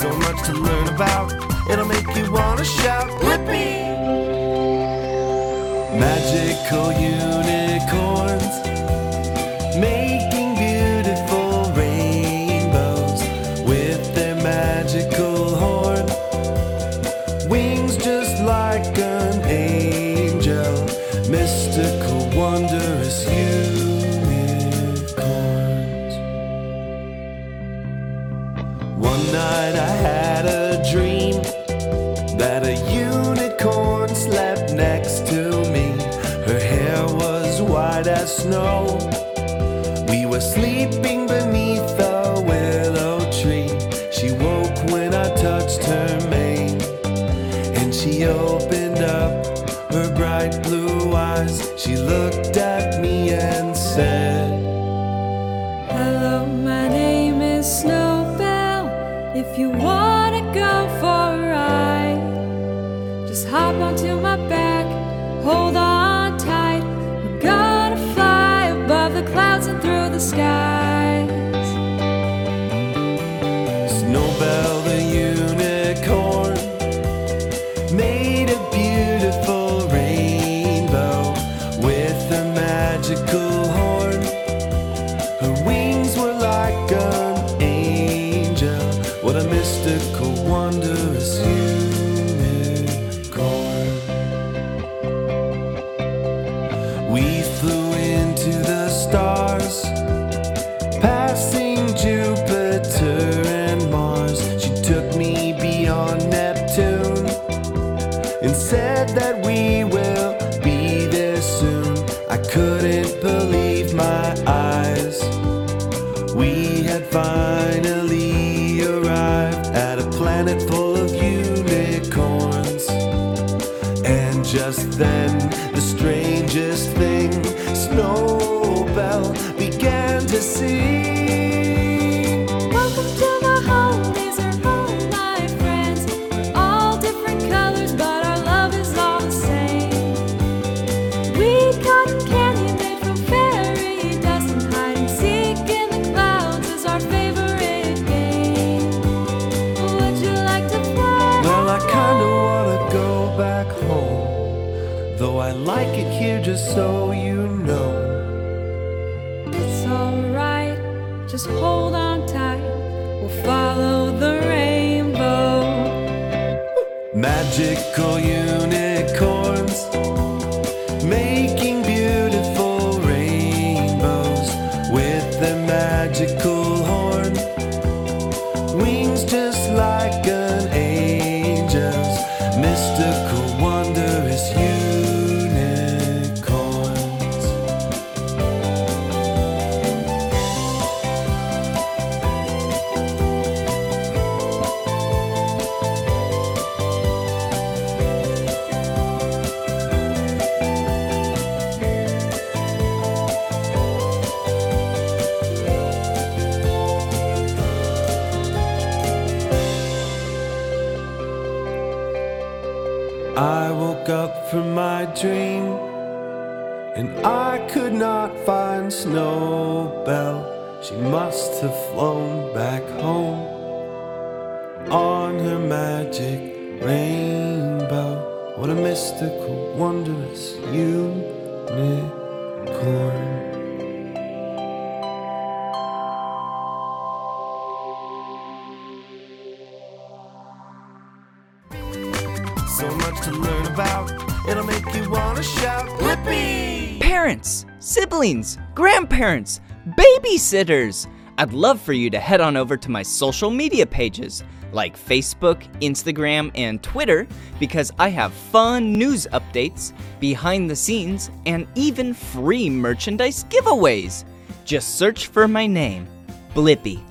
So much to learn about, it'll make you wanna shout, Blippi! Magical unicorns night I had a dream that a unicorn slept next to me. Her hair was white as snow. We were sleeping beneath a willow tree. She woke when I touched her mane, and she opened up her bright blue eyes. She looked If you wanna go for a ride, just hop onto my back, hold on said that we will be there soon. I couldn't believe my eyes. We had finally arrived at a planet full of unicorns. And just then, the strangest thing, Snowbell began to sing. It here just so you know. It's alright, just hold on tight. We'll follow the rainbow. Magical unicorns making beautiful rainbows with their magical I woke up from my dream and I could not find Snowbell. She must have flown back home on her magic rainbow. What a mystical, wondrous unicorn. Much to learn about, it'll make you wanna shout, Blippi! Parents, siblings, grandparents, babysitters. I'd love for you to head on over to my social media pages like Facebook, Instagram, and Twitter because I have fun news updates, behind the scenes, and even free merchandise giveaways. Just search for my name, Blippi.